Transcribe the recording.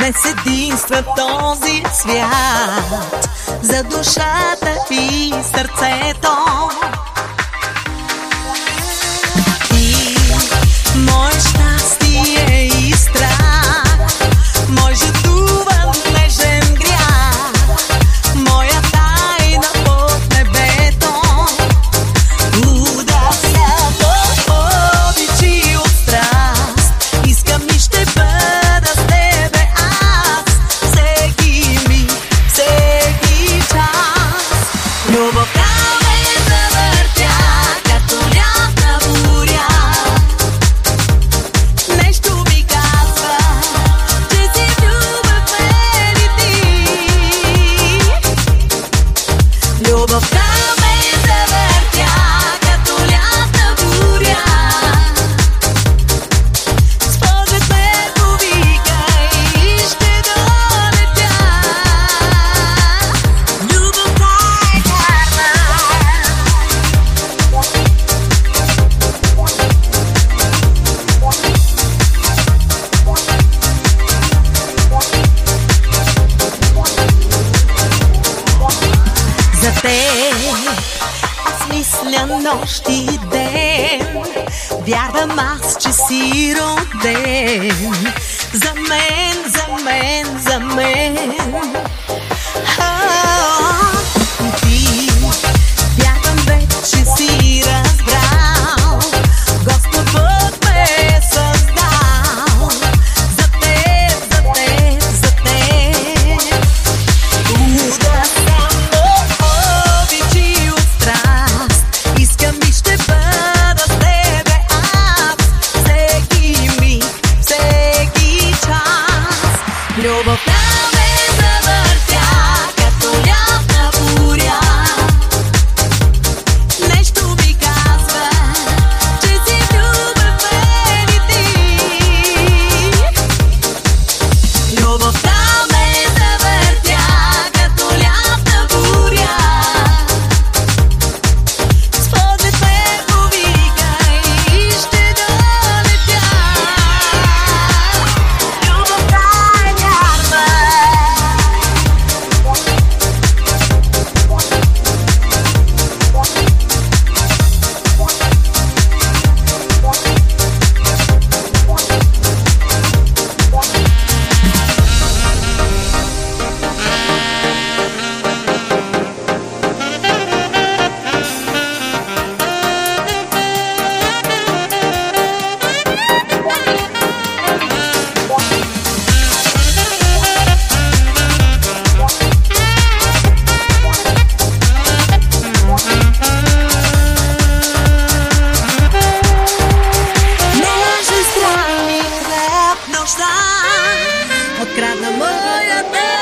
Днес единства този свят за душата и сърцето. нощ и ден. Вярвам аз, че си роден. За мен, за мен, за мен. А, Crada Moia Bela.